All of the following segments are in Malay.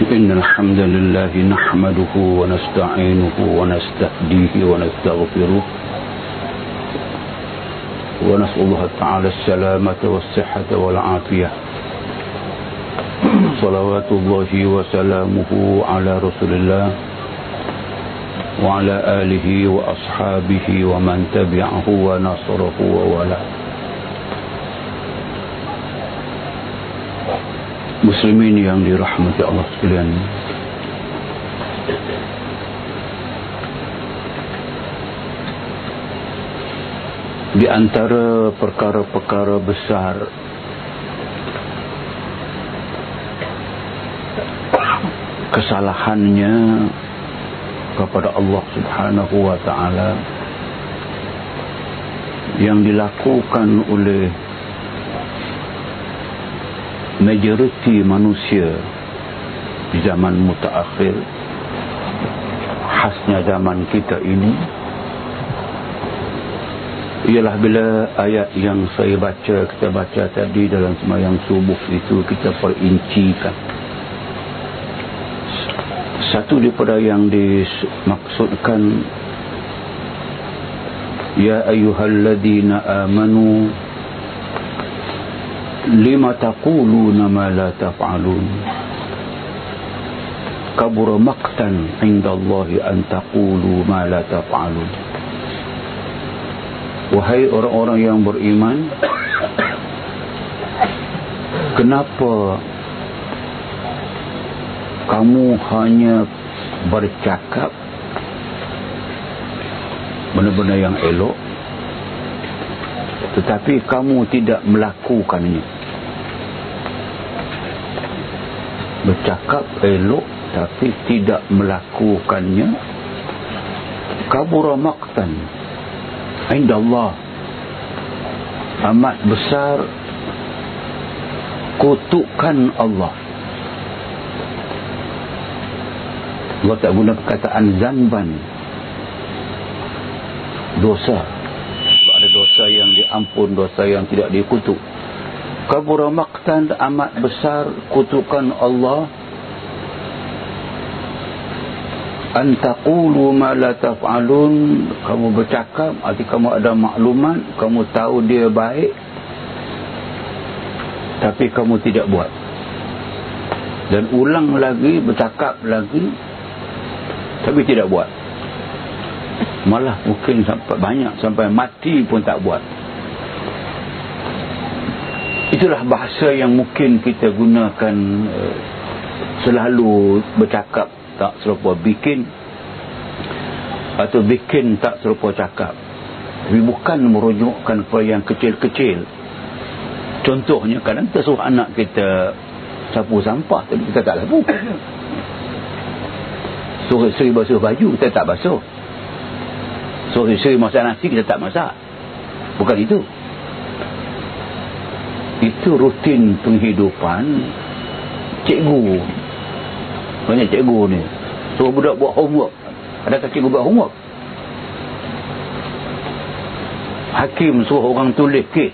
إن الحمد لله نحمده ونستعينه ونستهديه ونستغفره ونسأل الله تعالى السلامة والصحة والعافية. صلوات الله وسلامه على رسول الله وعلى آله وأصحابه ومن تبعه ونصره وولاه Muslimin yang dirahmati Allah sekalian. Di antara perkara-perkara besar Kesalahannya kepada Allah subhanahu wa ta'ala Yang dilakukan oleh majoriti manusia di zaman mutaakhir khasnya zaman kita ini ialah bila ayat yang saya baca kita baca tadi dalam semayang subuh itu kita perincikan. Satu daripada yang dimaksudkan ya ayyuhalladzina amanu lima taquluna ma la taf'alun. Kabura maqtan indallahi an taqulu ma la taf'alun. Wahai orang-orang yang beriman kenapa kamu hanya bercakap benda-benda yang elok tetapi kamu tidak melakukannya bercakap elok tapi tidak melakukannya. Kabura maqtan inda Allah amat besar kutukan Allah. Allah tak guna perkataan zanban dosa dosa yang diampun, dosa yang tidak dikutuk. Kabura maqtan amat besar kutukan Allah. Antaqulu ma la taf'alun. Kamu bercakap, arti kamu ada maklumat, kamu tahu dia baik. Tapi kamu tidak buat. Dan ulang lagi, bercakap lagi. Tapi tidak buat malah mungkin sampai banyak sampai mati pun tak buat. Itulah bahasa yang mungkin kita gunakan uh, selalu bercakap tak serupa bikin atau bikin tak serupa cakap. Tapi bukan merujukkan kepada yang kecil-kecil. Contohnya kadang kita suruh anak kita sapu sampah tapi kita tak sapu suruh isteri basuh baju kita tak basuh So isteri masak nasi kita tak masak. Bukan itu. Itu rutin penghidupan Cikgu. Banyak cikgu ni. Suruh budak buat homework. Adakah cikgu buat homework? Hakim suruh orang tulis kes.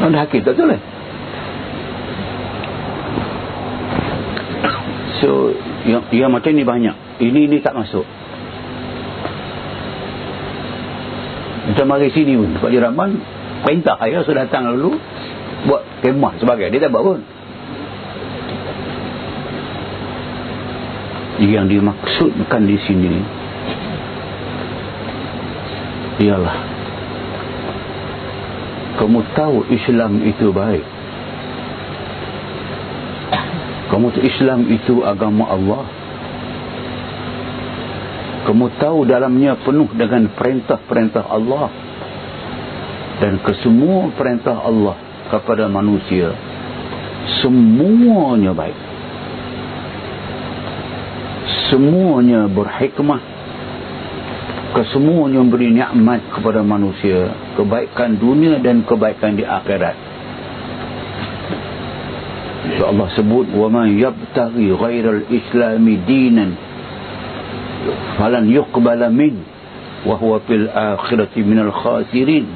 Ada hakim tak tulis? So yang, yang macam ni banyak. Ini ni tak masuk Macam mari sini pun Pak Jiraman Perintah saya sudah datang lalu Buat kemah sebagai. Dia tak buat pun. Yang dimaksudkan di sini. Ialah. Kamu tahu Islam itu baik. Kamu tahu Islam itu agama Allah kamu tahu dalamnya penuh dengan perintah-perintah Allah. Dan kesemua perintah Allah kepada manusia semuanya baik. Semuanya berhikmah. Kesemuanya memberi nikmat kepada manusia kebaikan dunia dan kebaikan di akhirat. Allah sebut man yabtaghi ghairal islami dinan falan yuqbala min wa huwa fil akhirati minal khasirin.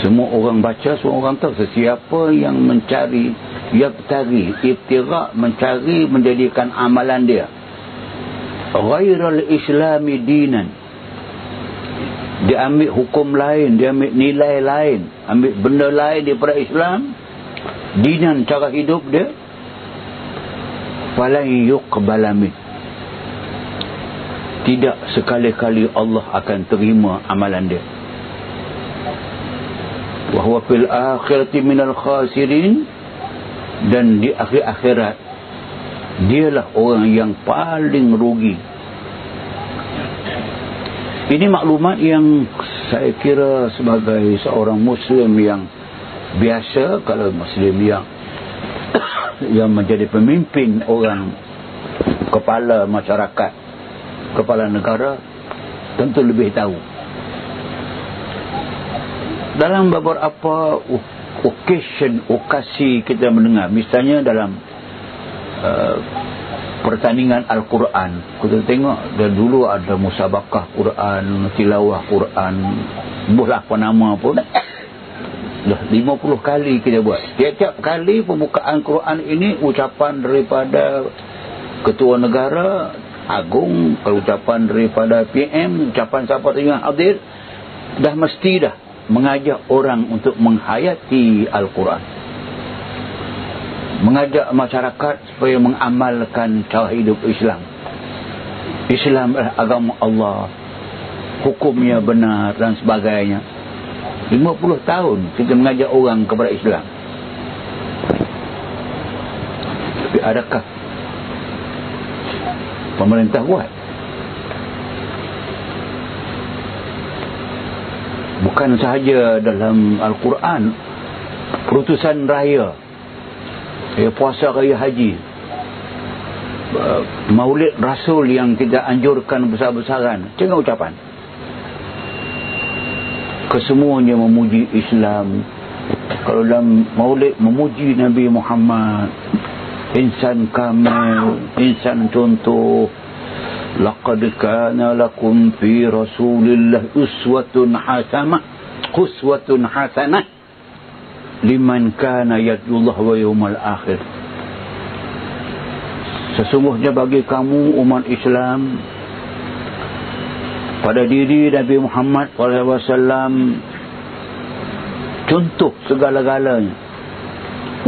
Semua orang baca semua orang tahu sesiapa yang mencari yabtaghi ibtigha mencari menjadikan amalan dia. Ghairal islami dinan. Dia ambil hukum lain dia ambil nilai lain ambil benda lain daripada Islam dinan cara hidup dia. Falan yuqbala min tidak sekali-kali Allah akan terima amalan dia. Wa huwa fil akhirati minal khasirin. Dan di akhir akhirat dialah orang yang paling rugi. Ini maklumat yang saya kira sebagai seorang muslim yang biasa kalau muslim yang yang menjadi pemimpin orang kepala masyarakat kepala negara tentu lebih tahu dalam beberapa occasion, okasi kita mendengar. Misalnya dalam uh, pertandingan Al-Quran. Kita tengok dan dulu ada musabakah Quran, tilawah Quran. Buhlah apa nama pun. Dah 50 kali kita buat. Tiap-tiap kali pembukaan Quran ini ucapan daripada ketua negara agung, ucapan daripada PM, ucapan siapa tengah hadir, dah mesti dah mengajak orang untuk menghayati Al-Quran. Mengajak masyarakat supaya mengamalkan cara hidup Islam. Islam adalah agama Allah. Hukumnya benar dan sebagainya. 50 tahun kita mengajak orang kepada Islam. Tapi adakah pemerintah buat. Bukan sahaja dalam Al-Quran perutusan raya ya, puasa raya haji uh, maulid rasul yang kita anjurkan besar-besaran. Tengok ucapan. Kesemuanya memuji Islam. Kalau dalam maulid memuji Nabi Muhammad insan kamil insan contoh laqad kana lakum fi rasulillah uswatun hasanah uswatun hasanah liman kana yadullah wa yawmal akhir. Sesungguhnya bagi kamu umat Islam pada diri Nabi Muhammad SAW contoh segala-galanya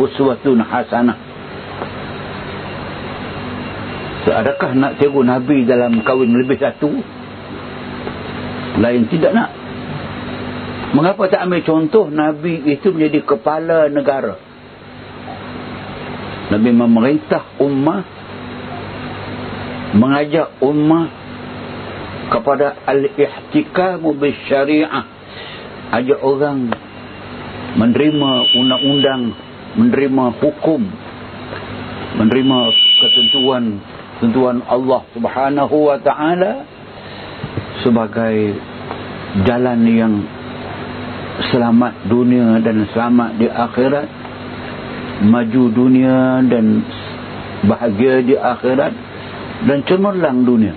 uswatun hasanah adakah nak tiru Nabi dalam kahwin lebih satu? Lain tidak nak. Mengapa tak ambil contoh Nabi itu menjadi kepala negara? Nabi memerintah ummah mengajak ummah kepada al-ihtikamu bisyariah ajak orang menerima undang-undang menerima hukum menerima ketentuan tentuan Allah subhanahu wa ta'ala sebagai jalan yang selamat dunia dan selamat di akhirat maju dunia dan bahagia di akhirat dan cemerlang dunia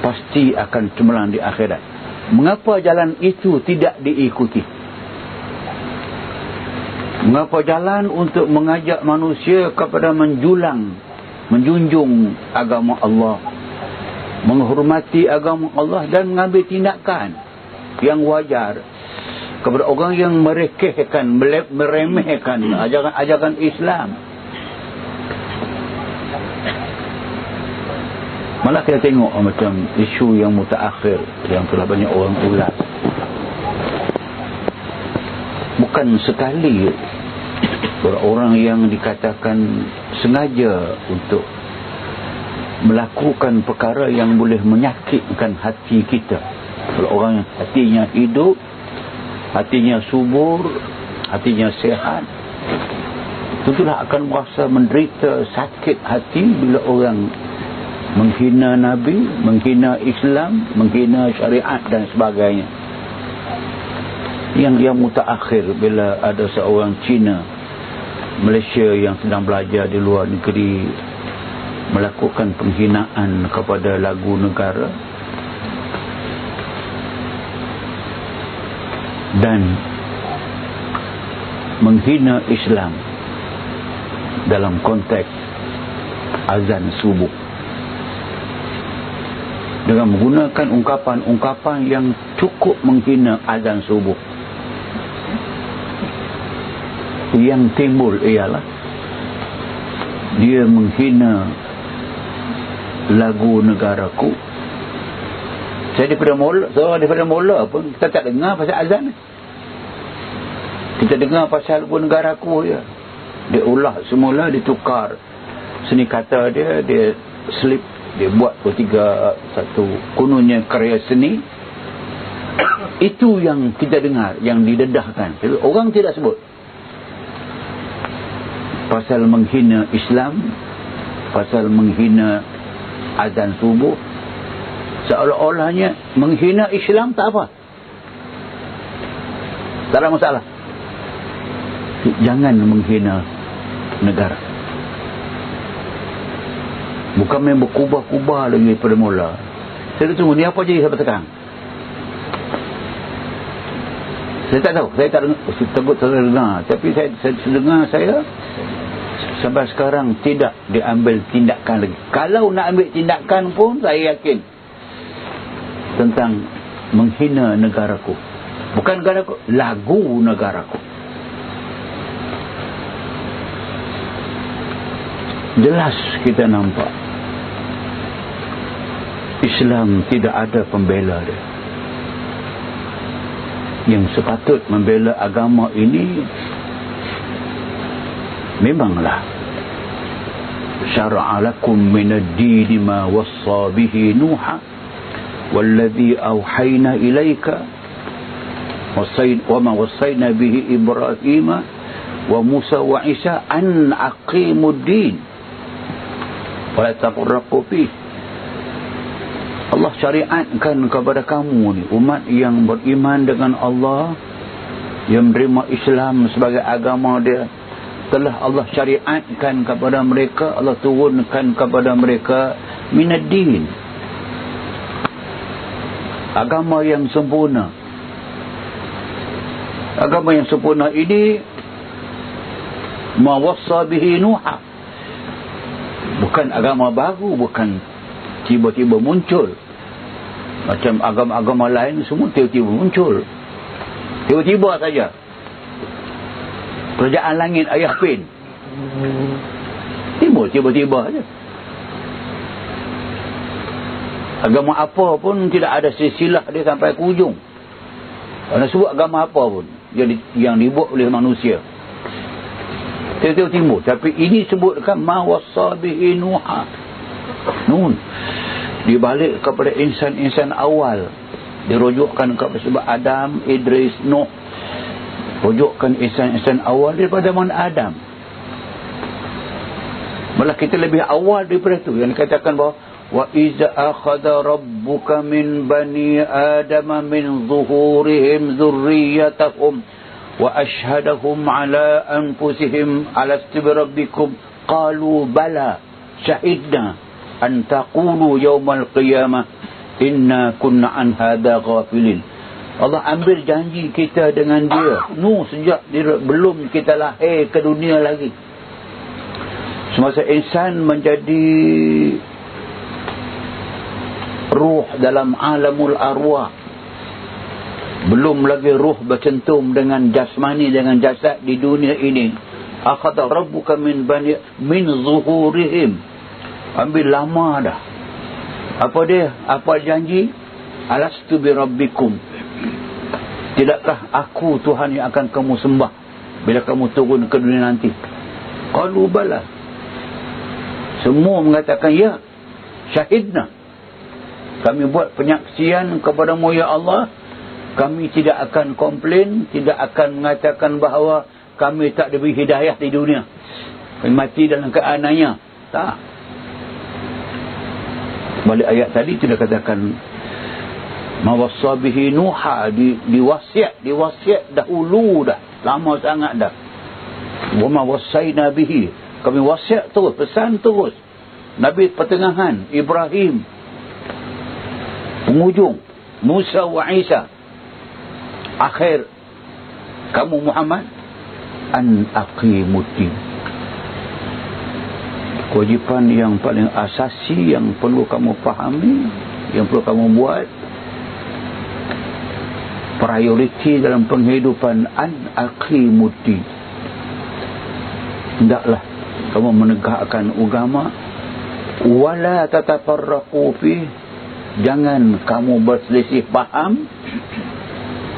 pasti akan cemerlang di akhirat. Mengapa jalan itu tidak diikuti? Mengapa jalan untuk mengajak manusia kepada menjulang menjunjung agama Allah menghormati agama Allah dan mengambil tindakan yang wajar kepada orang yang merekehkan meremehkan ajaran-ajaran Islam. Malah kita tengok macam isu yang mutaakhir yang telah banyak orang ulas. Bukan sekali orang yang dikatakan sengaja untuk melakukan perkara yang boleh menyakitkan hati kita. Kalau orang yang hatinya hidup hatinya subur hatinya sehat tentulah akan merasa menderita sakit hati bila orang menghina Nabi menghina Islam menghina syariat dan sebagainya. Yang yang mutaakhir bila ada seorang Cina Malaysia yang sedang belajar di luar negeri melakukan penghinaan kepada lagu negara. Dan menghina Islam dalam konteks azan subuh. Dengan menggunakan ungkapan-ungkapan yang cukup menghina azan subuh yang timbul ialah dia menghina lagu negaraku. Saya daripada mula so daripada mula pun kita tak dengar pasal azan. Kita dengar pasal lagu negaraku ya. Dia ulah semula ditukar seni kata dia dia slip dia buat tiga satu kununnya karya seni. Itu yang kita dengar yang didedahkan. Orang tidak sebut pasal menghina Islam pasal menghina azan subuh seolah-olahnya menghina Islam tak apa. Tak ada masalah. Jangan menghina negara. Bukan main berkubah-kubah lagi pada mula. Saya tunggu ni apa jadi sampai sekarang? Saya tak tahu. Saya tak dengar. Saya takut saya dengar. Tapi saya, saya dengar saya sampai sekarang tidak diambil tindakan lagi. Kalau nak ambil tindakan pun saya yakin tentang menghina negaraku. Bukan negaraku, lagu negaraku. Jelas kita nampak Islam tidak ada pembela dia. Yang sepatut membela agama ini memanglah شرع لكم من الدين ما وصى به نوحا والذي أوحينا إليك وما وصينا به إبراهيم وموسى وعيسى أن أقيموا الدين ولا تفرقوا فيه Allah syariatkan kepada kamu ni umat yang beriman dengan Allah yang menerima Islam sebagai agama dia telah Allah syariatkan kepada mereka Allah turunkan kepada mereka minaddin. Agama yang sempurna. Agama yang sempurna ini mawassa bihi nuha. Bukan agama baru bukan tiba-tiba muncul. Macam agama-agama lain semua tiba-tiba muncul. Tiba-tiba saja kerajaan langit ayah pin tiba-tiba saja agama apa pun tidak ada silsilah dia sampai ke ujung. Kerana sebut agama apa pun yang, di, yang dibuat oleh manusia. Tiba-tiba timbul. Tapi ini sebutkan ma wasabihi nuha. Nun. Dibalik kepada insan-insan awal. Dirujukkan kepada sebab Adam, Idris, Nuh rujukkan insan-insan awal daripada mana Adam. Malah kita lebih awal daripada itu yang dikatakan bahawa wa iza akhadha rabbuka min bani adam min zuhurihim dhurriyyatahum wa ashhadahum ala anfusihim ala istibi rabbikum qalu bala syahidna an taqulu yawmal qiyamah inna kunna an hadha ghafilin Allah ambil janji kita dengan dia. Nu sejak dia, belum kita lahir ke dunia lagi. Semasa insan menjadi ruh dalam alamul arwah. Belum lagi ruh bercentum dengan jasmani, dengan jasad di dunia ini. Akhata rabbuka min bani min zuhurihim. Ambil lama dah. Apa dia? Apa janji? Alastu bi rabbikum. Tidakkah aku Tuhan yang akan kamu sembah bila kamu turun ke dunia nanti? Qalu bala. Semua mengatakan ya. Syahidna. Kami buat penyaksian kepada mu ya Allah. Kami tidak akan komplain, tidak akan mengatakan bahawa kami tak diberi hidayah di dunia. Kami mati dalam keananya. Tak. Balik ayat tadi tidak katakan mawasabihi nuha di diwasiat diwasiat dahulu dah lama sangat dah. Wa mawasaina bihi. Kami wasiat terus pesan terus. Nabi pertengahan Ibrahim. Penghujung Musa wa Isa. Akhir kamu Muhammad? An aqimuddin. Kewajipan yang paling asasi yang perlu kamu pahami yang perlu kamu buat prioriti dalam penghidupan an aqimuddin hendaklah kamu menegakkan agama wala tatafarraqu fi jangan kamu berselisih paham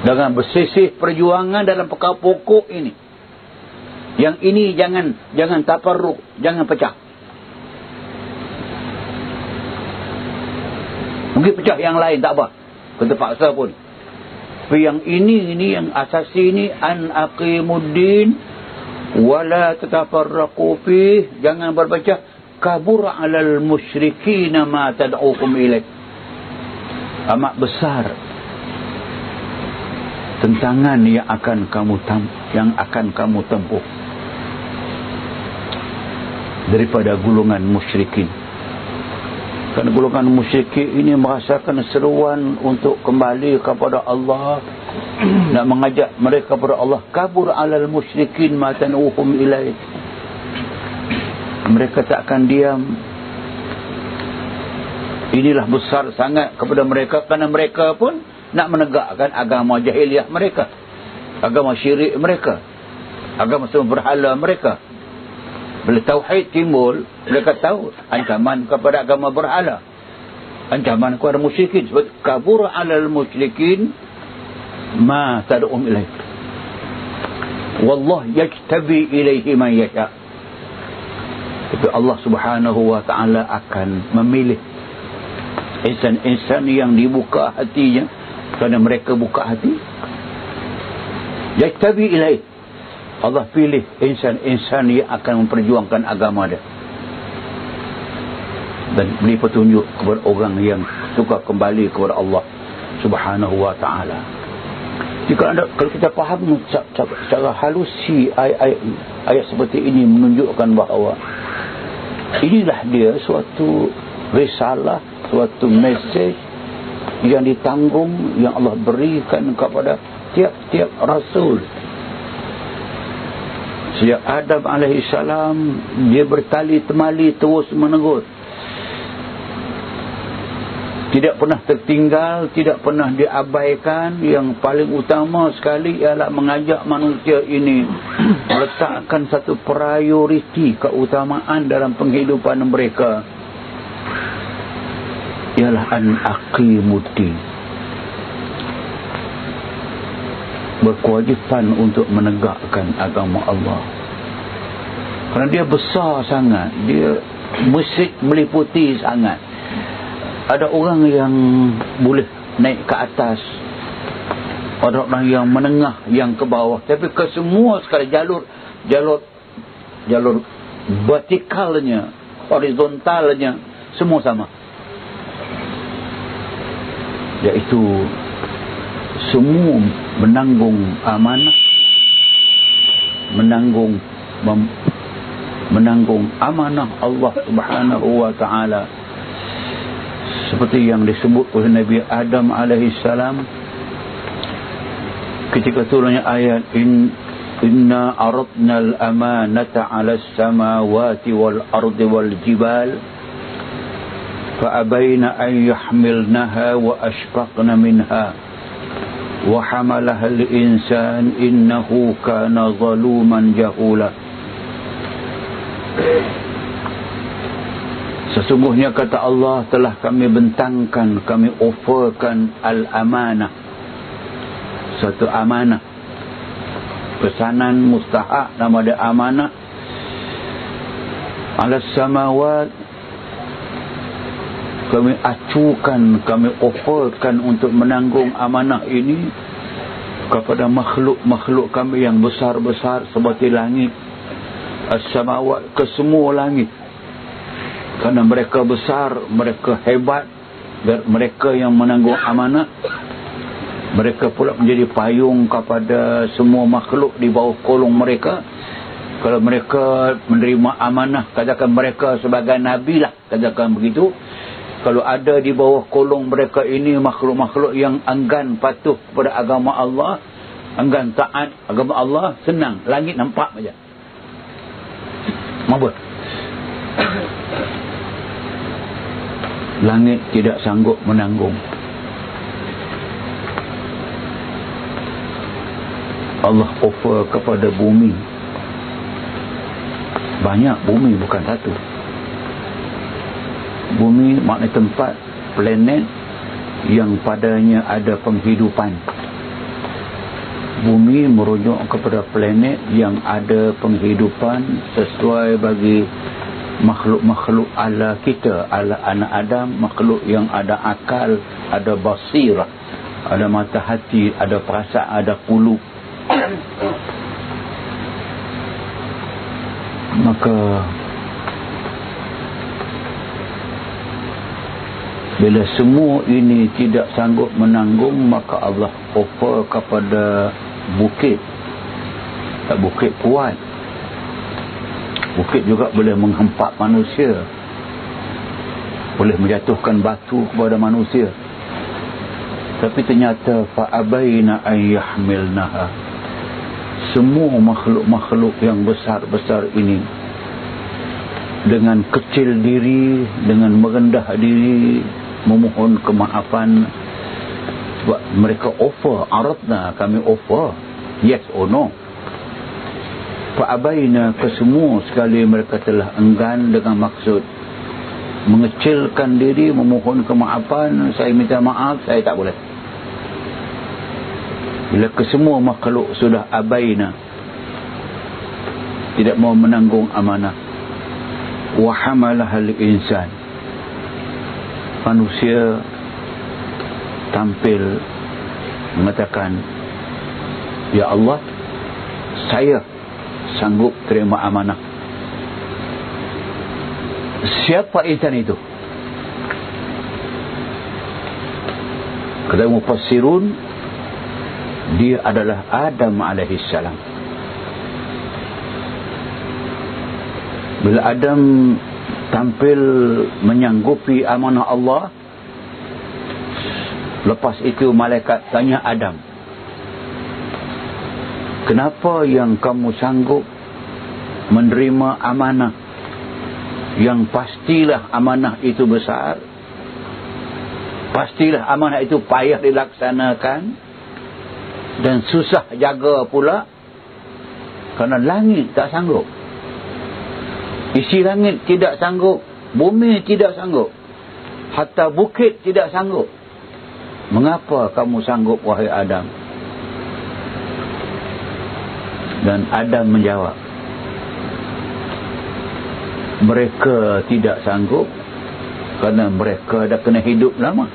dengan berselisih perjuangan dalam perkara pokok ini yang ini jangan jangan taparruk jangan pecah Mungkin pecah yang lain tak apa. Kita paksa pun. Yang ini, ini yang asasi ini. An aqimuddin. Wala tatafarraku fih. Jangan berpecah. Kabur alal musyrikina ma tad'ukum ilaih. Amat besar. Tentangan yang akan kamu yang akan kamu tempuh. Daripada gulungan musyrikin. Kerana golongan musyrik ini merasakan seruan untuk kembali kepada Allah. nak mengajak mereka kepada Allah. Kabur alal musyrikin matan uhum ilaih. Mereka tak akan diam. Inilah besar sangat kepada mereka. Kerana mereka pun nak menegakkan agama jahiliah mereka. Agama syirik mereka. Agama semua berhala mereka. Bila tauhid timbul, mereka tahu ancaman kepada agama berhala. Ancaman kepada musyrikin. Sebab kabur alal musyrikin ma tad'um ilaih. Wallah yajtabi ilaihi man yasha. Tapi Allah subhanahu wa ta'ala akan memilih insan-insan yang dibuka hatinya kerana mereka buka hati. Yajtabi ilaihi. Allah pilih insan-insan yang akan memperjuangkan agama dia. Dan beri petunjuk kepada orang yang suka kembali kepada Allah subhanahu wa ta'ala. Jika anda, kalau kita faham secara halusi ayat, ayat seperti ini menunjukkan bahawa inilah dia suatu risalah suatu mesej yang ditanggung yang Allah berikan kepada tiap-tiap rasul Sejak Adam AS dia bertali temali terus menegur. Tidak pernah tertinggal, tidak pernah diabaikan. Yang paling utama sekali ialah mengajak manusia ini meletakkan satu prioriti keutamaan dalam penghidupan mereka. Ialah an-aqimuddin. Berkewajipan untuk menegakkan agama Allah. Kerana dia besar sangat, dia musik meliputi sangat. Ada orang yang boleh naik ke atas. Ada orang yang menengah, yang ke bawah. Tapi ke semua sekali jalur, jalur, jalur vertikalnya, horizontalnya, semua sama. Iaitu semua menanggung amanah menanggung mem, menanggung amanah Allah Subhanahu wa taala. Seperti yang disebut oleh Nabi Adam alaihi salam ketika turunnya ayat in inna aradna al-amanata 'ala as-samawati wal ardi wal jibal fa abayna an yahmilnaha wa ashfaqna minha وحملها الإنسان إنه كان ظلوما جهولا Sesungguhnya kata Allah telah kami bentangkan, kami offerkan al-amanah. Satu amanah. Pesanan mustahak nama dia amanah. Alas samawat kami acukan, kami offerkan untuk menanggung amanah ini kepada makhluk-makhluk kami yang besar-besar seperti langit as-samawat ke semua langit. Kerana mereka besar mereka hebat mereka yang menanggung amanah mereka pula menjadi payung kepada semua makhluk di bawah kolong mereka. Kalau mereka menerima amanah katakan mereka sebagai nabi lah katakan begitu kalau ada di bawah kolong mereka ini makhluk-makhluk yang enggan patuh kepada agama Allah, enggan taat agama Allah, senang. Langit nampak saja. Mabut. langit tidak sanggup menanggung Allah offer kepada bumi banyak bumi bukan satu bumi makna tempat planet yang padanya ada penghidupan. Bumi merujuk kepada planet yang ada penghidupan sesuai bagi makhluk-makhluk ala kita ala anak Adam makhluk yang ada akal ada basirah ada mata hati ada perasaan ada kulub maka bila semua ini tidak sanggup menanggung maka Allah offer kepada bukit bukit kuat Bukit juga boleh menghempak manusia. Boleh menjatuhkan batu kepada manusia. Tapi ternyata fa'abaina ayyahmilnaha. Semua makhluk-makhluk yang besar-besar ini dengan kecil diri, dengan merendah diri, memohon kemaafan. Sebab mereka offer aratna kami offer. Yes or no? Fa'abaina kesemua sekali mereka telah enggan dengan maksud. Mengecilkan diri memohon kemaafan. Saya minta maaf saya tak boleh. Bila kesemua makhluk sudah abaina tidak mau menanggung amanah. Wahamalah hal insan manusia tampil mengatakan ya Allah saya sanggup terima amanah. Siapa insan itu? Kata Mufassirun, dia adalah Adam alaihissalam. Bila Adam tampil menyanggupi amanah Allah, lepas itu malaikat tanya Adam, Kenapa yang kamu sanggup menerima amanah? Yang pastilah amanah itu besar. Pastilah amanah itu payah dilaksanakan. Dan susah jaga pula. Kerana langit tak sanggup isi langit tidak sanggup bumi tidak sanggup hatta bukit tidak sanggup. Mengapa kamu sanggup wahai Adam? Dan Adam menjawab mereka tidak sanggup kerana mereka dah kena hidup lama.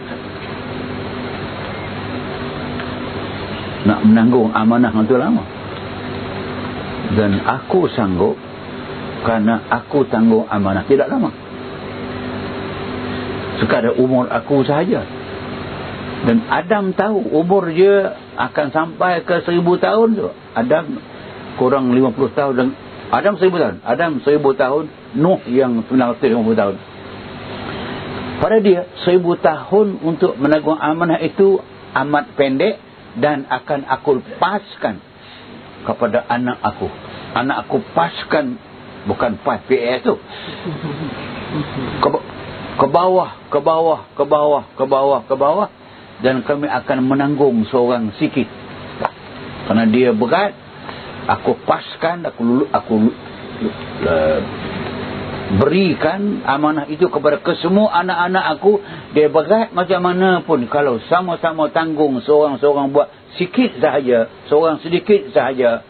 Nak menanggung amanah itu lama. Dan aku sanggup kerana aku tanggung amanah. Tidak lama. Sekadar umur aku sahaja. Dan Adam tahu umur dia akan sampai ke seribu tahun tu. Adam kurang 50 tahun dan Adam 1000 tahun. Adam 1000 tahun Nuh yang 950 tahun. Pada dia 1000 tahun untuk menanggung amanah itu amat pendek dan akan aku paskan kepada anak aku. Anak aku paskan bukan pas PS tu. Ke, ke bawah ke bawah ke bawah ke bawah ke bawah. Dan kami akan menanggung seorang sikit. Kerana dia berat aku paskan aku lulu, aku uh, berikan amanah itu kepada kesemua anak-anak aku. Dia berat macam mana pun. Kalau sama-sama tanggung seorang-seorang buat sikit sahaja seorang sedikit sahaja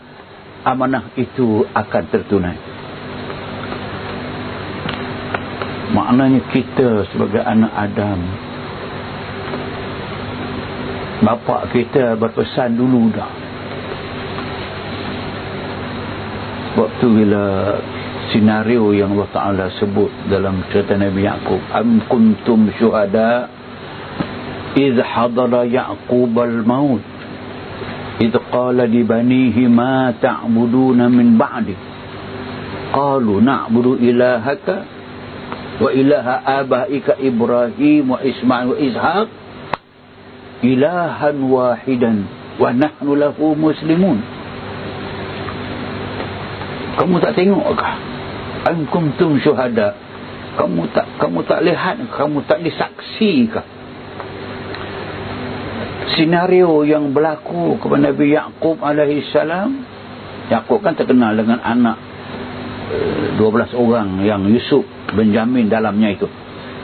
amanah itu akan tertunai maknanya kita sebagai anak Adam bapa kita berpesan dulu dah. Waktu bila sinario yang Allah Ta'ala sebut dalam cerita Nabi Yaakob am kuntum syuhada iz hadara Yaakob al-maut iz qala li banihi ma ta'buduna min ba'di? Qalu na'budu ilahaka wa ilaha abaika Ibrahim wa Ismail wa Ishaq ilahan wahidan wa nahnu lahu muslimun. Kamu tak tengok kah? am kuntum syuhada. Kamu tak kamu tak lihat kamu tak disaksikan. Senario yang berlaku kepada Nabi Yaqub alaihi salam Yaqub kan terkenal dengan anak 12 eh, orang yang Yusuf Benjamin dalamnya itu.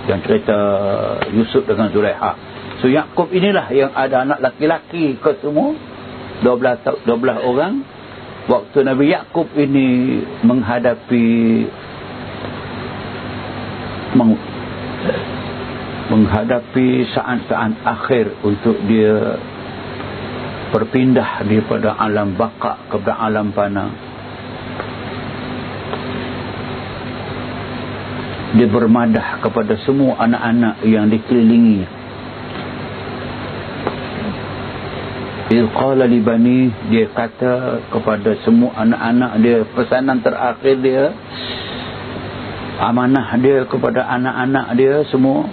Yang cerita Yusuf dengan Zulaiha so Yaqub inilah yang ada anak laki-laki ke semua 12 12 orang. Waktu Nabi Yaqub ini menghadapi meng, menghadapi saat-saat akhir untuk dia berpindah daripada alam baka kepada alam panah dia bermadah kepada semua anak-anak yang dikelilingi. Ilqala li bani dia kata kepada semua anak-anak dia pesanan terakhir dia amanah dia kepada anak-anak dia semua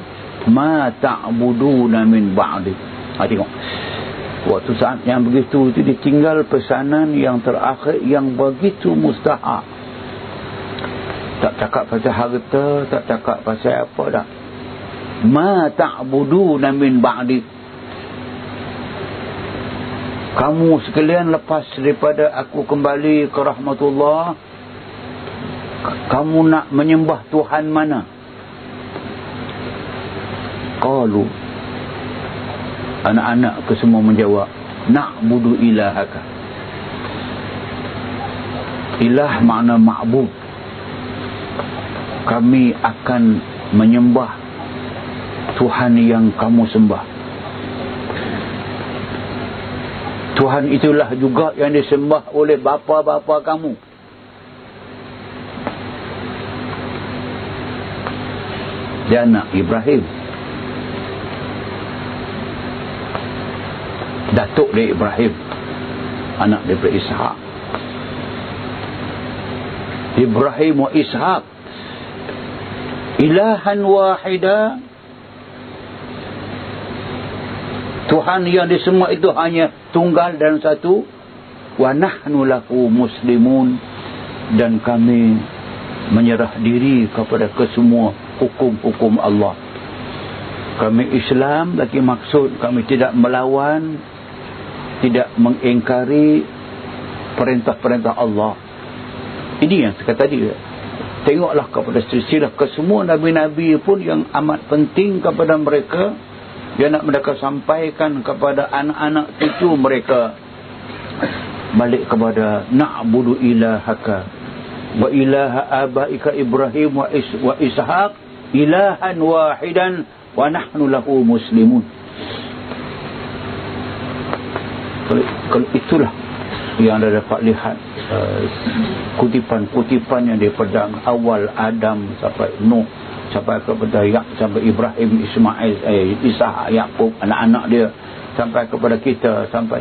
ma ta'buduna min ba'di. Ha tengok. Waktu saat yang begitu itu ditinggal pesanan yang terakhir yang begitu mustahak tak cakap pasal harta tak cakap pasal apa dah. Ma ta'buduna min ba'di. Kamu sekalian lepas daripada aku kembali ke rahmatullah kamu nak menyembah Tuhan mana? Qalu. Anak-anak ke semua menjawab na'budu ilahaka. Ilah makna ma'bud kami akan menyembah Tuhan yang kamu sembah. Tuhan itulah juga yang disembah oleh bapa-bapa kamu. Dan anak Ibrahim. Datuk dari Ibrahim. Anak daripada Ishaq Ibrahim wa Ishaq ilahan wahida Tuhan yang disemua itu hanya tunggal dan satu wa nahnu lahu muslimun dan kami menyerah diri kepada kesemua hukum-hukum Allah kami Islam lagi maksud kami tidak melawan tidak mengingkari perintah-perintah Allah. Ini yang saya kata tadi. Tengoklah kepada silsilah ke semua Nabi-Nabi pun yang amat penting kepada mereka. Dia nak mereka sampaikan kepada anak-anak cucu mereka. Balik kepada na'budu ilahaka. Wa ilaha abaika Ibrahim wa, is, wa ishaq. Ilahan wahidan wa nahnu lahu muslimun kalau, itulah yang anda dapat lihat kutipan-kutipan uh, yang daripada awal Adam sampai Nuh sampai kepada Yak sampai Ibrahim Ismail eh, Isa Yaqub anak-anak dia sampai kepada kita sampai.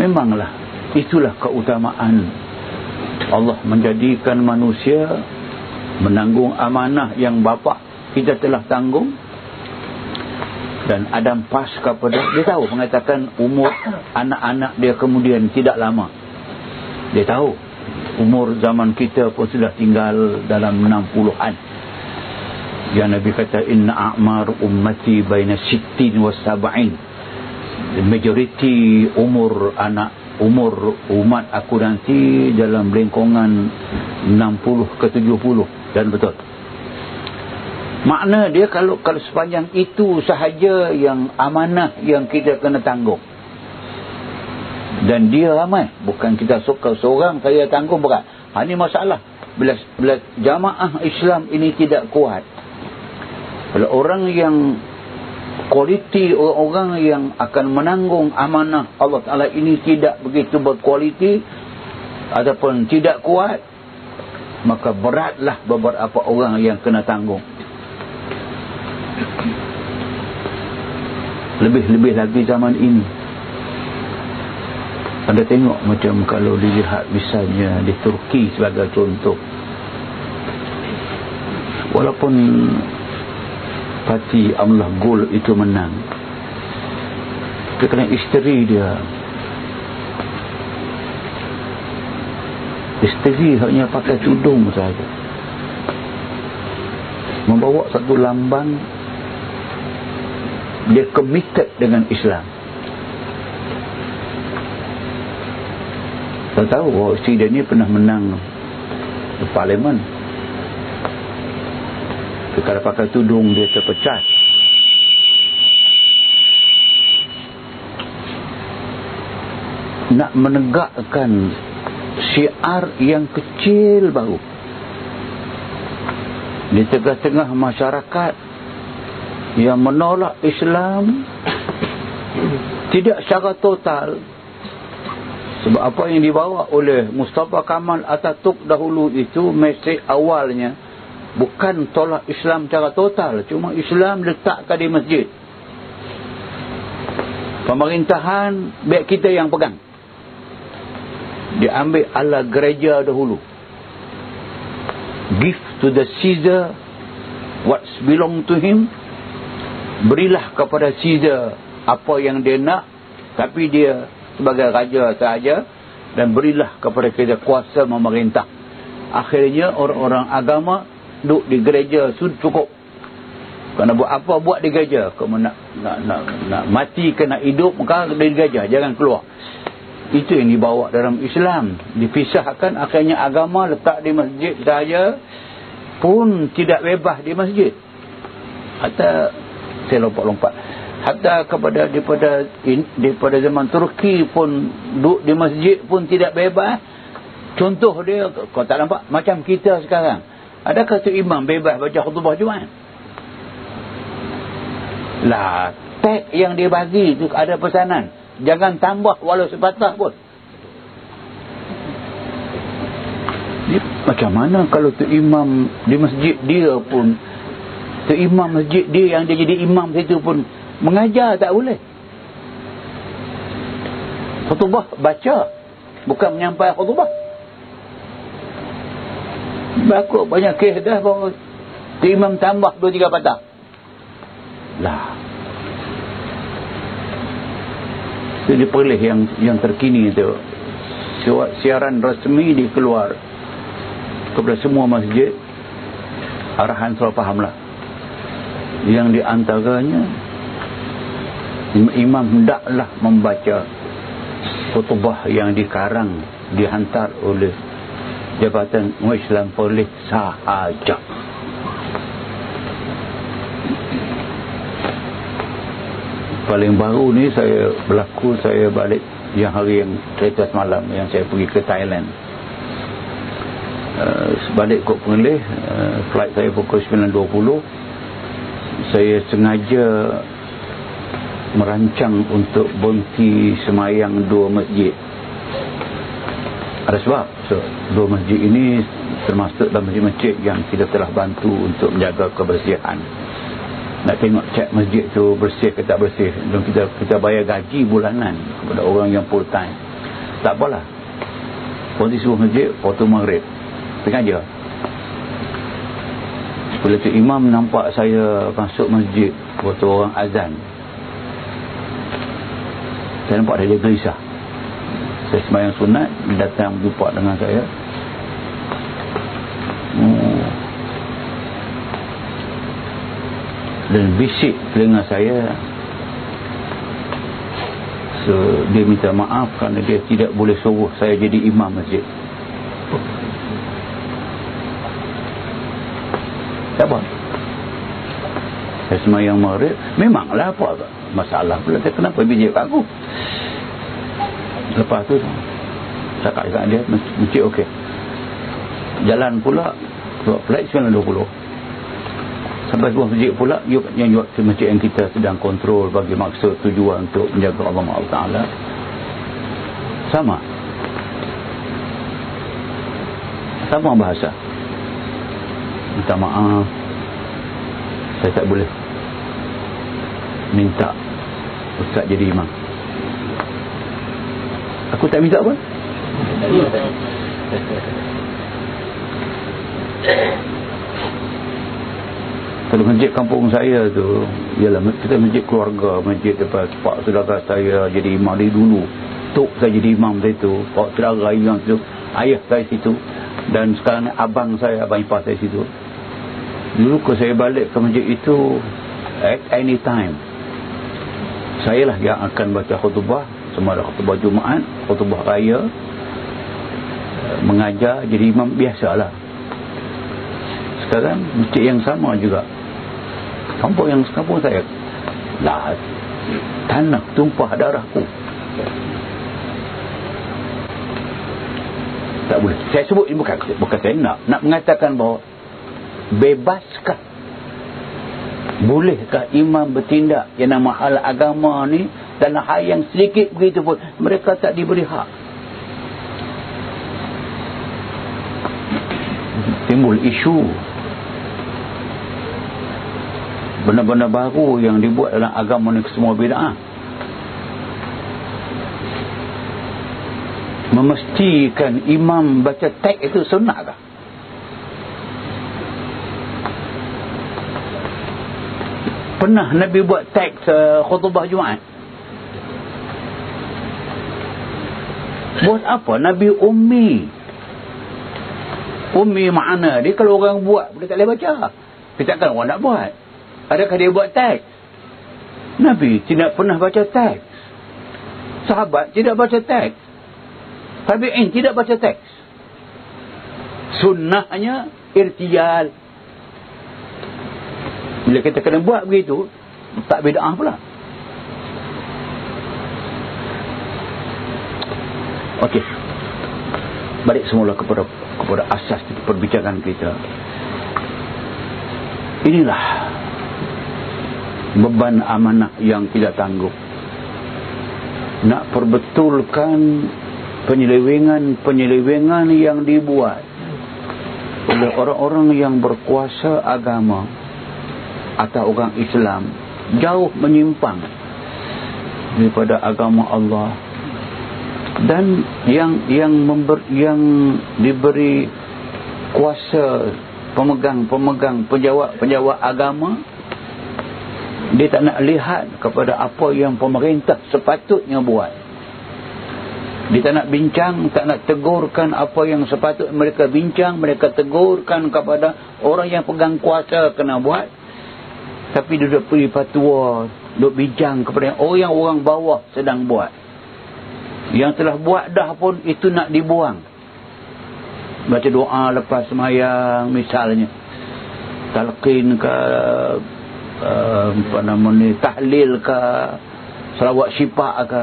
Memanglah itulah keutamaan. Allah menjadikan manusia menanggung amanah yang bapa kita telah tanggung. Dan Adam pas kepada dia tahu mengatakan umur anak-anak dia kemudian tidak lama dia tahu. Umur zaman kita pun sudah tinggal dalam 60-an yang Nabi kata inna a'mar ummati baina sittin wa sab'in. Majoriti umur anak umur umat aku nanti dalam lingkungan 60 ke 70 dan betul. Makna dia kalau kalau sepanjang itu sahaja yang amanah yang kita kena tanggung. Dan dia ramai. Bukan kita suka seorang saya tanggung berat. Ha, ini masalah. Bila, bila jamaah Islam ini tidak kuat. Kalau orang yang kualiti orang-orang yang akan menanggung amanah Allah Ta'ala ini tidak begitu berkualiti ataupun tidak kuat maka beratlah beberapa orang yang kena tanggung lebih-lebih lagi zaman ini anda tengok macam kalau dilihat misalnya di Turki sebagai contoh. Walaupun parti Amlah Gul itu menang kerana isteri dia isteri hanya pakai tudung saja membawa satu lambang dia committed dengan Islam saya tahu bahawa isteri dia ni pernah menang di parlimen. Kalau pakai tudung dia terpecah nak menegakkan syiar yang kecil baru. Di tengah-tengah masyarakat yang menolak Islam tidak secara total sebab apa yang dibawa oleh Mustafa Kamal Atatürk dahulu itu mesej awalnya bukan tolak Islam secara total cuma Islam letakkan di masjid. Pemerintahan baik kita yang pegang. Diambil ala gereja dahulu. Give to the Caesar what belong to him. Berilah kepada Caesar apa yang dia nak tapi dia sebagai raja sahaja dan berilah kepada kita kuasa memerintah. Akhirnya orang-orang agama duduk di gereja cukup. Kerana buat apa buat di gereja. Kalau nak, nak, nak, nak mati kena hidup maka di gereja jangan keluar. Itu yang dibawa dalam Islam. Dipisahkan akhirnya agama letak di masjid saja pun tidak bebas di masjid. Hatta saya lompat-lompat hatta kepada daripada daripada zaman Turki pun duduk di masjid pun tidak bebas. Contoh dia kau tak nampak? Macam kita sekarang. Adakah tu imam bebas baca khutbah Jumaat? Lah tag yang dia bagi tu ada pesanan. Jangan tambah walau sepatah pun. Macam mana kalau tu imam di masjid dia pun tu imam masjid dia yang dia jadi imam situ pun mengajar tak boleh. Khutbah baca bukan menyampaikan khutbah. Aku banyak kes dah bahawa imam tambah dua tiga patah. Lah Itu di Perlis yang yang terkini itu. Siaran rasmi dikeluar kepada semua masjid. Arahan suara fahamlah. Yang diantaranya imam hendaklah membaca khutbah yang dikarang dihantar oleh Jabatan Islam Perlis sahaja. paling baru ni saya berlaku saya balik yang hari yang cerita semalam yang saya pergi ke Thailand uh, balik kot pengelih uh, flight saya pukul 9.20 saya sengaja merancang untuk berhenti semayang dua masjid. Ada sebab. So, dua masjid ini termasuk dalam masjid-masjid yang kita telah bantu untuk menjaga kebersihan. Nak tengok cek masjid tu bersih ke tak bersih. Dan kita kita bayar gaji bulanan kepada orang yang full time. Tak apalah. Ponti suruh masjid waktu maghrib. Sengaja bila tu imam nampak saya masuk masjid waktu orang azan saya nampak dia gelisah saya semayang sunat dia datang jumpa dengan saya. Hmm. dan bisik telinga saya. So dia minta maaf kerana dia tidak boleh suruh saya jadi imam masjid. Apa saya semayang maghrib. Memanglah apa masalah pula saya kenapa bijak aku? Lepas tu cakap dengan dia masjid okey. Jalan pula flight 920 sampai sebuah masjid pula yang juga masjid yang kita sedang kontrol bagi maksud tujuan untuk menjaga Allah Ta'ala. Sama. Sama bahasa. Minta maaf. Saya tak boleh minta ustaz jadi imam. Aku tak minta pun kalau masjid kampung saya tu ialah kita masjid keluarga masjid depan pak saudara saya jadi imam dari dulu. Tok saya jadi imam dari tu pak saudara yang tu ayah saya situ dan sekarang abang saya abang ipar saya situ. Dulu kalau saya balik ke masjid itu at any time saya lah yang akan baca khutbah. Sama ada khutbah Jumaat khutbah raya. Mengajar jadi imam biasalah. Sekarang masjid yang sama juga. Kampung yang kampung saya. Lah tanah tumpah darahku. Tak boleh. Saya sebut ini bukan, bukan saya nak. Nak mengatakan bahawa bebaskah bolehkah imam bertindak? Yang nama hal agama ni dalam hal yang sedikit begitu pun mereka tak diberi hak. Timbul isu. Benda-benda baru yang dibuat dalam agama ni semua bid'ah. Memastikan imam baca teks itu sunnah kah pernah Nabi buat teks uh, khutbah Jumaat? Buat apa? Nabi ummi. Ummi makna dia kalau orang buat dia tak boleh baca. Dia takkan orang nak buat. Adakah dia buat teks Nabi tidak pernah baca teks sahabat tidak baca teks tabi'in tidak baca teks sunnahnya irtijal bila kita kena buat begitu, tak bida'ah pula. Okey. Balik semula kepada kepada asas perbincangan kita. Inilah beban amanah yang tidak tangguh. Nak perbetulkan penyelewengan-penyelewengan yang dibuat oleh orang-orang yang berkuasa agama atau orang Islam. Jauh menyimpang daripada agama Allah. Dan yang yang member, yang diberi kuasa pemegang-pemegang penjawat-penjawat agama dia tak nak lihat kepada apa yang pemerintah sepatutnya buat. Dia tak nak bincang tak nak tegurkan apa yang sepatutnya mereka bincang mereka tegurkan kepada orang yang pegang kuasa kena buat tapi duduk beri patua duduk bijang kepada orang-orang bawah sedang buat. Yang telah buat dah pun itu nak dibuang. Baca doa lepas semayang misalnya. Talqin ke uh, apa nama ni tahlil ke selawat syifa ke.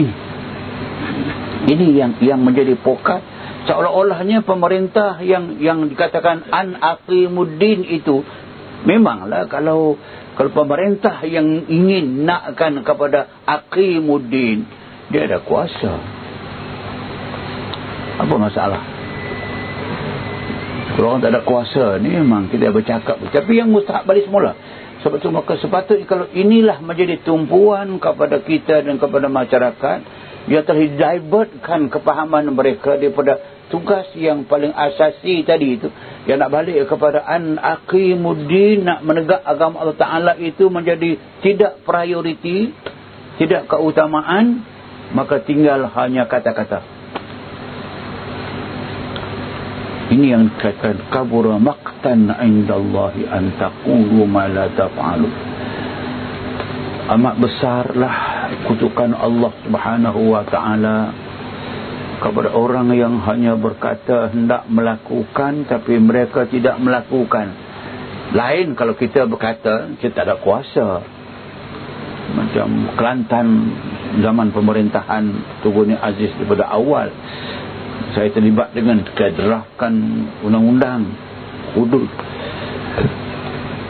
Ini. Ini yang yang menjadi pokat seolah-olahnya pemerintah yang yang dikatakan an aqimuddin itu Memanglah kalau kalau pemerintah yang ingin nakkan kepada aqimuddin, dia ada kuasa. Apa masalah? Kalau orang tak ada kuasa ni memang kita bercakap. Tapi yang mustahak balik semula. Sebab itu maka sepatutnya kalau inilah menjadi tumpuan kepada kita dan kepada masyarakat yang telah divertkan kepahaman mereka daripada tugas yang paling asasi tadi itu yang nak balik kepada an aqimuddin nak menegak agama Allah Taala itu menjadi tidak prioriti tidak keutamaan maka tinggal hanya kata-kata. Ini yang dikatakan kabura maqtan indallahi an taqulu ma la taf'alu. Amat besarlah kutukan Allah Subhanahu wa taala kepada orang yang hanya berkata hendak melakukan tapi mereka tidak melakukan. Lain kalau kita berkata kita ada kuasa. Macam Kelantan zaman pemerintahan Tuguni Aziz daripada awal saya terlibat dengan kedrahkan undang-undang. Hudud.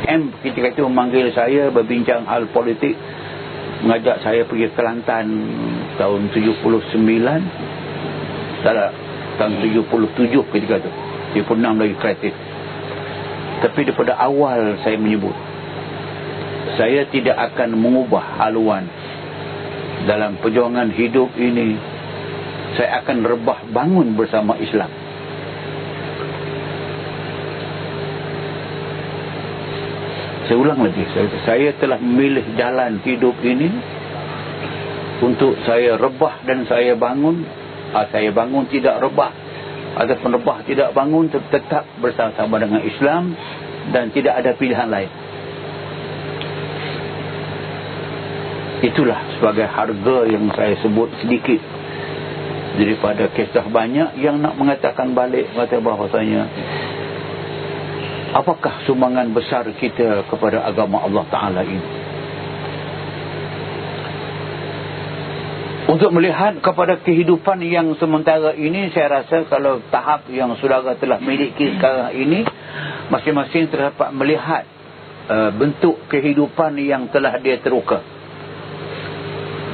M ketika itu memanggil saya berbincang hal politik mengajak saya pergi Kelantan tahun 79 salah. Tahun 77 ketika tu. 76 lagi kreatif. Tapi daripada awal saya menyebut saya tidak akan mengubah haluan dalam perjuangan hidup ini. Saya akan rebah bangun bersama Islam. Saya ulang lagi. Saya, saya telah memilih jalan hidup ini untuk saya rebah dan saya bangun ha, saya bangun tidak rebah. Ataupun rebah tidak bangun tetap bersama-sama dengan Islam dan tidak ada pilihan lain. Itulah sebagai harga yang saya sebut sedikit. Daripada kisah banyak yang nak mengatakan balik kata bahawasanya apakah sumbangan besar kita kepada agama Allah Ta'ala ini untuk melihat kepada kehidupan yang sementara ini saya rasa kalau tahap yang saudara telah miliki sekarang ini masing-masing terdapat melihat uh, bentuk kehidupan yang telah dia teruka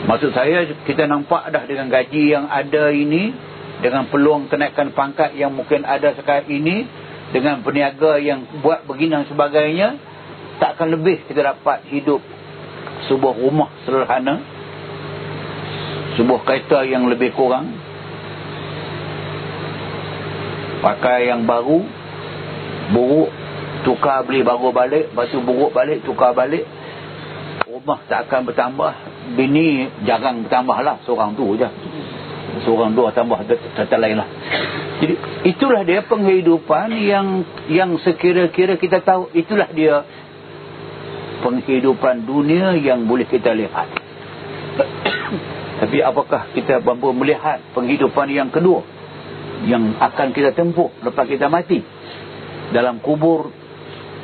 Maksud saya kita nampak dah dengan gaji yang ada ini dengan peluang kenaikan pangkat yang mungkin ada sekarang ini dengan peniaga yang buat begini sebagainya takkan lebih kita dapat hidup sebuah rumah sederhana sebuah kereta yang lebih kurang. Pakai yang baru. Buruk tukar beli baru balik. Lepas tu buruk balik tukar balik. Rumah tak akan bertambah. Bini jarang bertambah lah seorang tu je. Seorang dua tambah kata lain lah. Jadi itulah dia penghidupan yang yang sekira-kira kita tahu. Itulah dia penghidupan dunia yang boleh kita lihat tapi apakah kita mampu melihat penghidupan yang kedua yang akan kita tempuh lepas kita mati? Dalam kubur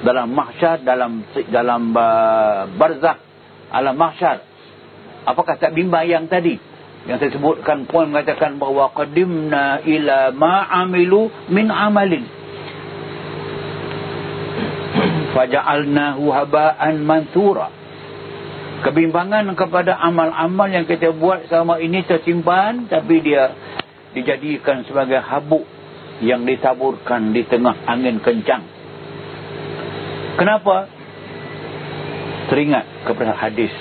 dalam mahsyar dalam dalam uh, barzakh alam mahsyar. Apakah tak bimbang yang tadi? Yang saya sebutkan poin mengatakan bahawa qadimna ila ma amilu min amalin. Faja'alnahu haba'an mansura kebimbangan kepada amal-amal yang kita buat selama ini tersimpan tapi dia dijadikan sebagai habuk yang ditaburkan di tengah angin kencang. Kenapa? Teringat kepada hadis.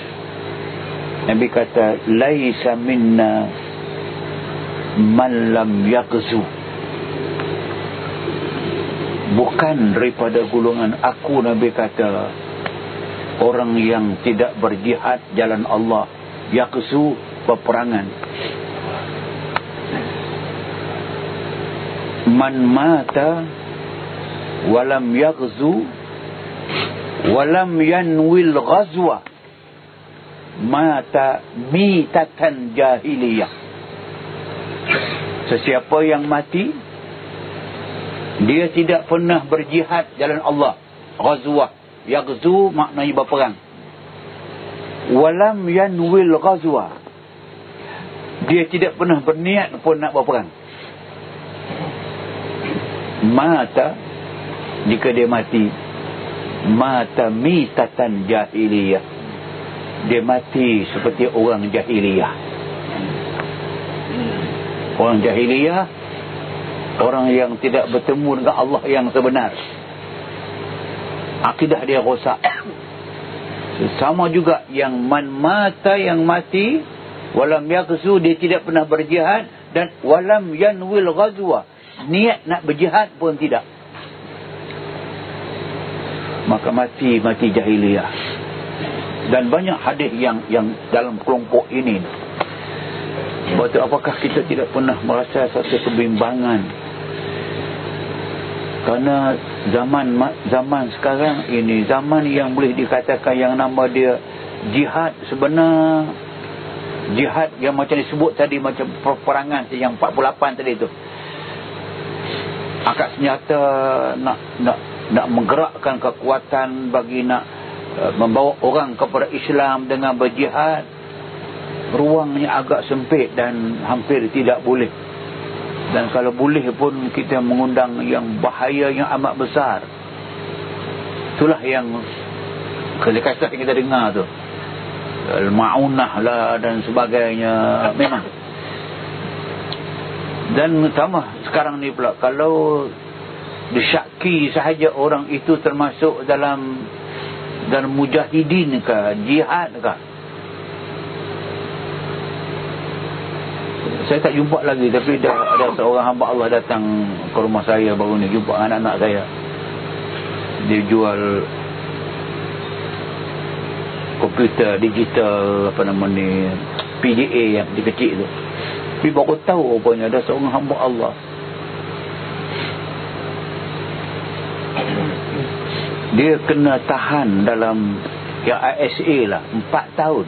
Nabi kata laisa minna man lam yaghzu. Bukan daripada golongan aku Nabi kata orang yang tidak berjihad jalan Allah yaghzu peperangan. Man mata walam yaghzu walam yanwil ghazwa. Mata mitatan jahiliyah. Sesiapa yang mati dia tidak pernah berjihad jalan Allah ghazwah yaghzu maknanya berperang. Walam yanwil ghazwah dia tidak pernah berniat pun nak berperang. Mata jika dia mati mata mitatan jahiliyah. Dia mati seperti orang jahiliyah. Orang jahiliyah orang yang tidak bertemu dengan Allah yang sebenar akidah dia rosak. Sama juga yang man mata yang mati walam yaqsu dia tidak pernah berjihad dan walam yanwil ghazwa niat nak berjihad pun tidak. Maka mati mati jahiliyah. Dan banyak hadis yang yang dalam kelompok ini. Sebab apakah kita tidak pernah merasa satu kebimbangan? Karena zaman zaman sekarang ini Zaman yang boleh dikatakan yang nama dia Jihad sebenar Jihad yang macam disebut tadi Macam peperangan yang 48 tadi tu. Akad senjata nak nak nak menggerakkan kekuatan bagi nak Eh, membawa orang kepada Islam dengan berjihad ruangnya agak sempit dan hampir tidak boleh dan kalau boleh pun kita mengundang yang bahaya yang amat besar. Itulah yang kerja-kerja yang kita dengar tu. Al-ma'unah lah dan sebagainya. Memang. Dan tambah sekarang ni pula kalau disyaki sahaja orang itu termasuk dalam dan mujahidin ke jihad ke saya tak jumpa lagi tapi dah ada seorang hamba Allah datang ke rumah saya baru ni jumpa anak-anak saya. Dia jual komputer digital apa nama ni PDA yang kecil tu. Tapi baru tahu rupanya ada seorang hamba Allah. Dia kena tahan dalam yang ISA lah 4 tahun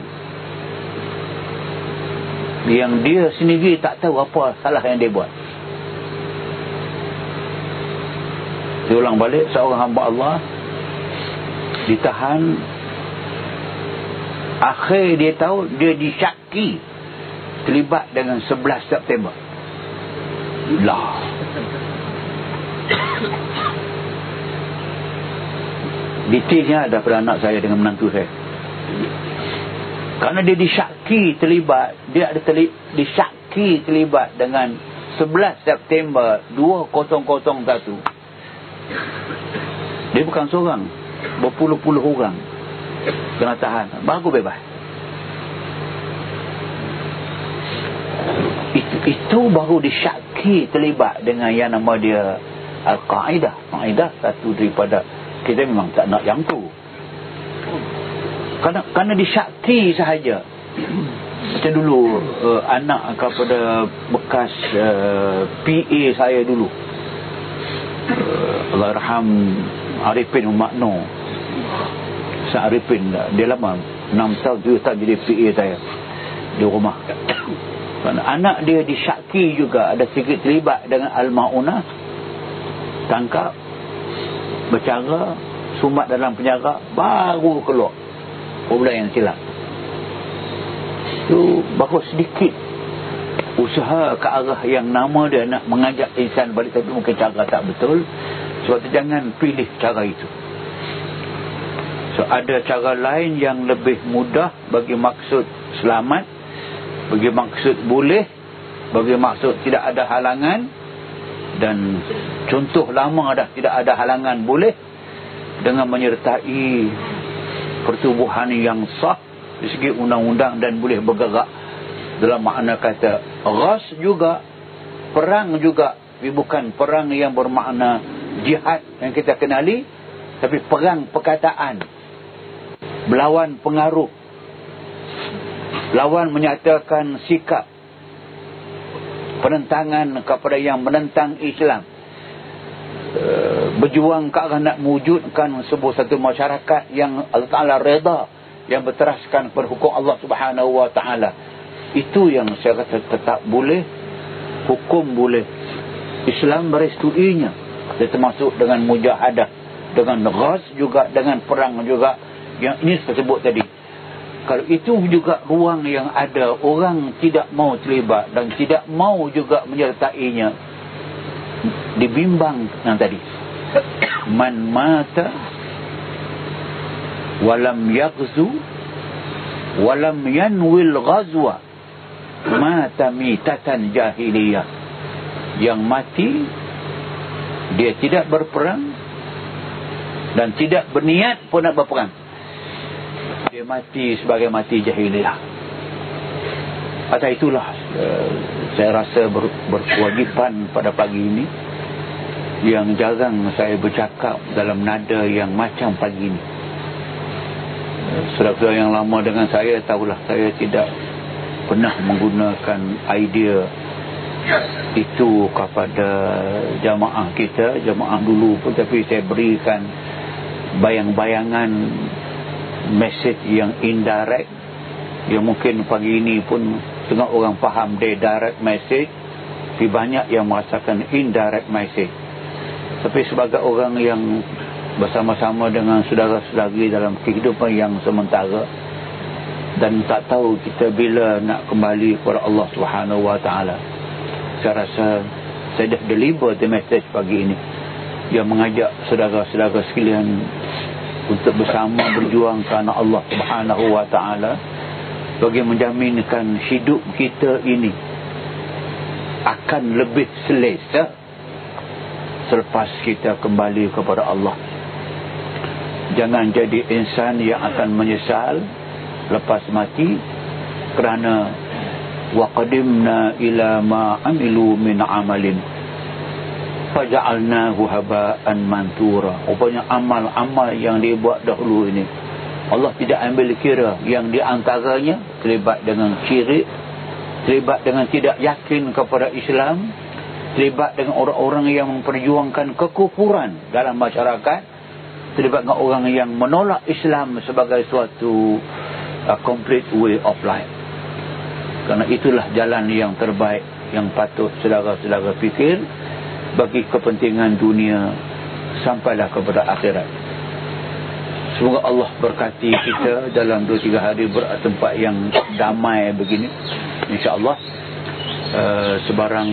yang dia sendiri tak tahu apa salah yang dia buat. Dia ulang balik seorang hamba Allah ditahan. Akhir dia tahu dia disyaki terlibat dengan 11 September lah. Detailnya ada anak saya dengan menantu saya. Kerana dia disyaki terlibat. Dia ada terli, disyaki terlibat dengan 11 September 2001 dia bukan seorang. Berpuluh-puluh orang. Kena tahan. Baru bebas. Itu, itu baru disyaki terlibat dengan yang nama dia Al-Qa'idah Qa'idah satu daripada kita memang tak nak yang tu. Kerana, kerana disyaki sahaja macam dulu uh, anak kepada bekas uh, PA saya dulu. Uh, Allahyarham Arifin Umakno Sa Arifin dia lama 6 tahun 7 tahun jadi PA saya di rumah. Anak dia disyaki juga ada sedikit terlibat dengan Al-Ma'unah. Tangkap bercara sumat dalam penjara baru keluar. Problem yang silap itu baru sedikit. Usaha ke arah yang nama dia nak mengajak insan balik tapi mungkin cara tak betul. Sebab itu jangan pilih cara itu. So ada cara lain yang lebih mudah. Bagi maksud selamat. Bagi maksud boleh. Bagi maksud tidak ada halangan. Dan contoh lama dah tidak ada halangan boleh. Dengan menyertai pertubuhan yang sah di segi undang-undang dan boleh bergerak. Dalam makna kata ras juga perang juga. Bukan perang yang bermakna jihad yang kita kenali tapi perang perkataan. Melawan pengaruh. Lawan menyatakan sikap. Penentangan kepada yang menentang Islam. Eh, berjuang ke arah nak mewujudkan sebuah satu masyarakat yang Allah Ta'ala reda yang berteraskan kepada hukum Allah Subhanahu Wa Ta'ala. Itu yang saya kata tetap boleh hukum boleh. Islam merestuinya dia termasuk dengan mujahadah dengan ghaz juga dengan perang juga yang ini saya sebut tadi. Kalau itu juga ruang yang ada orang tidak mau terlibat dan tidak mau juga menyertainya dibimbang yang tadi. Man mata walam yaghzu walam yanwil ghazwa. Mata mitatan jahiliyah. Yang mati dia tidak berperang dan tidak berniat pun nak berperang. Dia mati sebagai mati jahiliyah. Atas itulah uh, saya rasa ber, berkewajipan pada pagi ini. Yang jarang saya bercakap dalam nada yang macam pagi ini saudara-saudara yang lama dengan saya tahulah saya tidak pernah menggunakan idea itu kepada jamaah kita jamaah dulu pun. Tapi saya berikan bayang-bayangan message yang indirect. Yang mungkin pagi ini pun tengah orang faham dia direct message tapi banyak yang merasakan indirect message. Tapi sebagai orang yang bersama-sama dengan saudara-saudari dalam kehidupan yang sementara. Dan tak tahu kita bila nak kembali kepada Allah Subhanahu wa taala. Saya rasa saya dah deliver the message pagi ini. Yang mengajak saudara-saudara sekalian untuk bersama berjuang kerana Allah Subhanahu wa taala bagi menjaminkan hidup kita ini akan lebih selesa selepas kita kembali kepada Allah jangan jadi insan yang akan menyesal lepas mati kerana waqadimna ila ma amilu min amalin. Faja'alnahu haba'an mantura rupanya amal-amal yang dia buat dahulu ini Allah tidak ambil kira yang diantaranya terlibat dengan syirik terlibat dengan tidak yakin kepada Islam terlibat dengan orang-orang yang memperjuangkan kekufuran dalam masyarakat terlibat dengan orang yang menolak Islam sebagai suatu uh, complete way of life. Kerana itulah jalan yang terbaik yang patut saudara-saudara fikir bagi kepentingan dunia sampailah kepada akhirat. Semoga Allah berkati kita dalam 2-3 hari bertempat yang damai begini insyaAllah. Uh, sebarang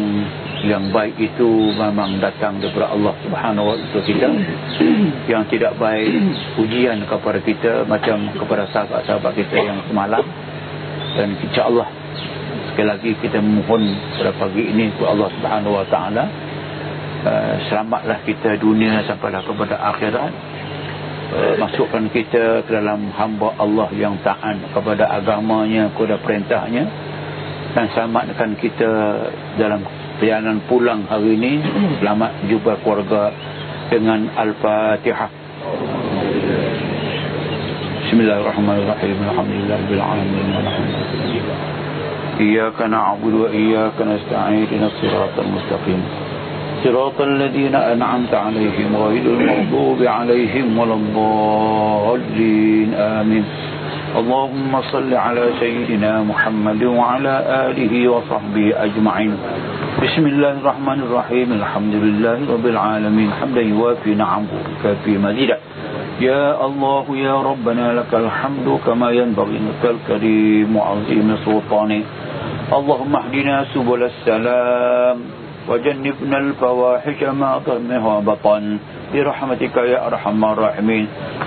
yang baik itu memang datang daripada Allah Subhanahu wa taala kita. Yang tidak baik ujian kepada kita macam kepada sahabat-sahabat kita yang semalam. Dan insya-Allah sekali lagi kita mohon pada pagi ini kepada Allah Subhanahu wa taala uh, selamatlah kita dunia sampailah kepada akhirat. Uh, masukkan kita ke dalam hamba Allah yang taat kepada agamanya kepada perintahnya. Dan selamatkan kita dalam perjalanan pulang hari ini selamat jumpa keluarga dengan Al-Fatihah Bismillahirrahmanirrahim Alhamdulillahirabbil alamin Iyyaka na'budu wa iyyaka nasta'in ihdinas siratal mustaqim صراط الذين أنعمت عليهم غير المغضوب عليهم ولا الضالين آمين اللهم صل على سيدنا محمد وعلى آله وصحبه أجمعين بسم الله الرحمن الرحيم الحمد لله رب العالمين حمدا يوافي نعمه وكافي مزيدا يا الله يا ربنا لك الحمد كما ينبغي لك الكريم وعظيم سلطانه اللهم اهدنا سبل السلام وجنبنا الفواحش ما ظلمها وبطن برحمتك يا أرحم الراحمين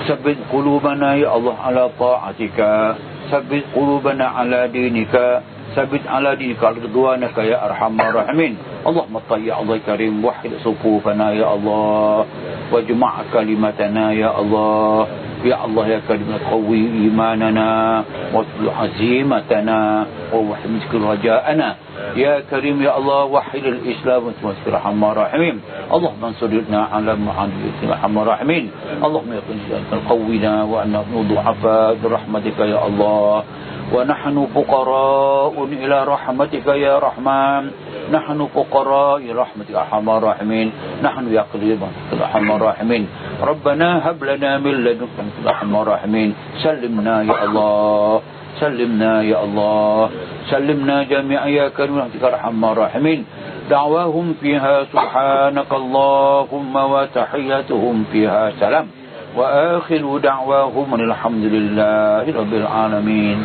ثبت قلوبنا يا الله على طاعتك ثبت قلوبنا على دينك Sabit Aladin kalau kedua nak ya arhamar rahimin. اللهم طيع الله كريم وحد صفوفنا يا الله واجمع كلمتنا يا الله يا الله يا كريم قوي إيماننا واصل عزيمتنا ووحد رجاءنا يا كريم يا الله وحد الإسلام وتمسك رحم الراحمين اللهم انصرنا على معادية رحم الراحمين اللهم يقن قونا وأن ضعفاء برحمتك يا الله ونحن فقراء إلى رحمتك يا رحمن نحن فقراء رحمتك أرحم الراحمين. نحن يا قريب أرحم الراحمين. ربنا هب لنا من لدنك أرحم الراحمين. سلمنا يا الله. سلمنا يا الله. سلمنا جميعا يا كريم رحمتك أرحم الراحمين. دعواهم فيها سبحانك اللهم وتحيتهم فيها سلام. وآخر دعواهم الحمد لله رب العالمين.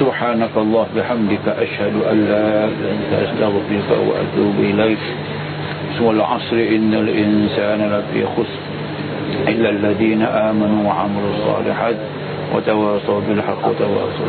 سبحانك الله بحمدك أشهد أن لا إله إلا أنت أستغفرك وأتوب إليك. والعصر إن الإنسان لفي خسر إلا الذين آمنوا وعملوا الصالحات وتواصوا بالحق وتواصوا